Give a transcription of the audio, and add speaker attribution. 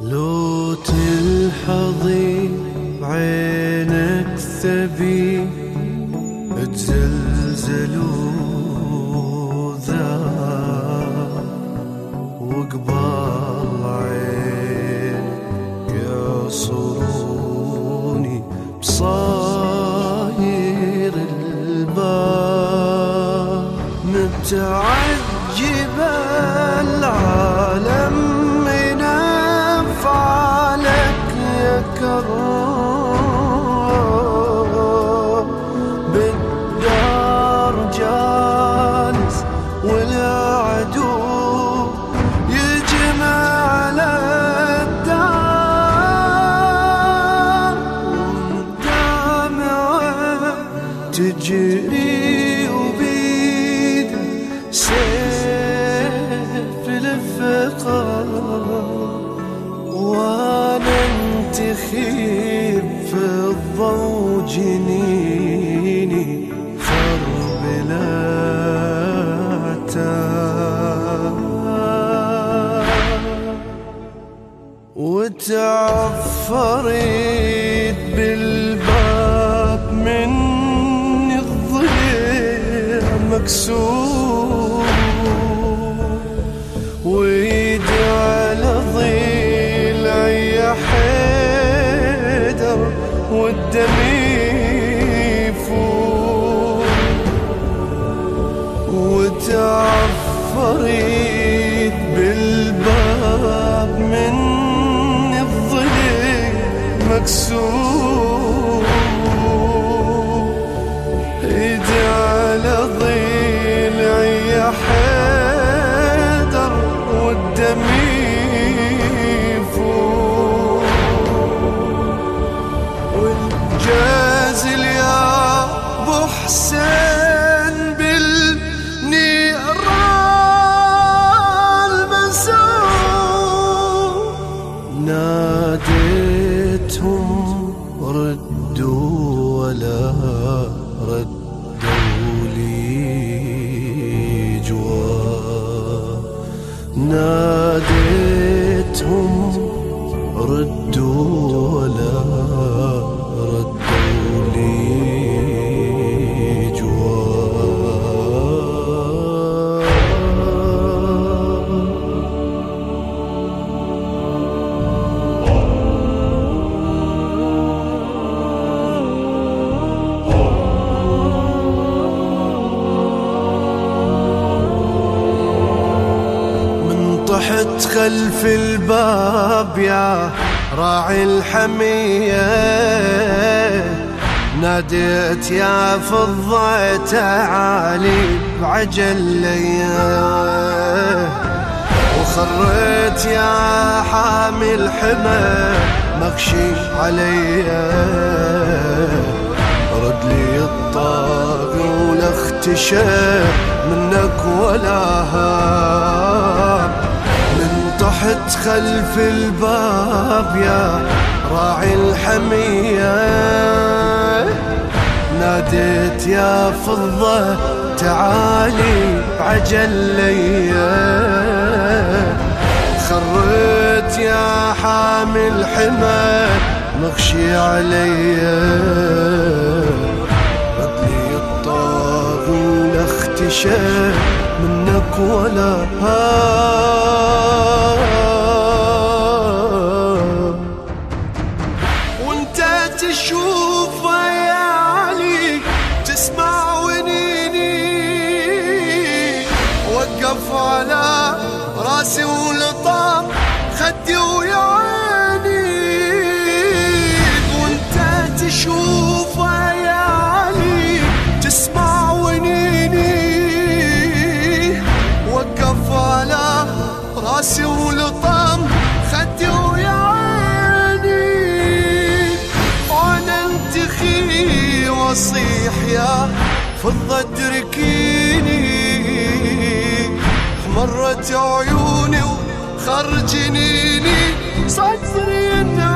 Speaker 1: لو تلحظي بعينك ثبي تزلزلوا ذا وقبال عينك يصروني بصاير الباب متعجب سيف الفقار وأنا انتخيب في الضوء جنيني فر بلا تاب وتعفرت بالباب من الضلع مكسور. والدم يفور وتعفرت بالباب من الضلع مكسور. ردوا ولا ردوا لي جواب ناديتهم ردوا ولا طحت خلف الباب يا راعي الحمية. ناديت يا فضة تعالي بعجل ليا وخريت يا حامل حمى مغشي عليا رد لي الطاغي ولا اختشى منك ولا هاب تحت خلف الباب يا راعي الحمية. ناديت يا فضة تعالي بعجل ليا خريت يا حامل حمى مغشي عليا. ردلي الطاغي ولا اختشى منك ولا هاب فضة تركيني مرت عيوني وخر جنيني صدري النار